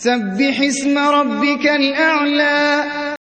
سَبِّحِ اسْمَ رَبِّكَ الْأَعْلَى.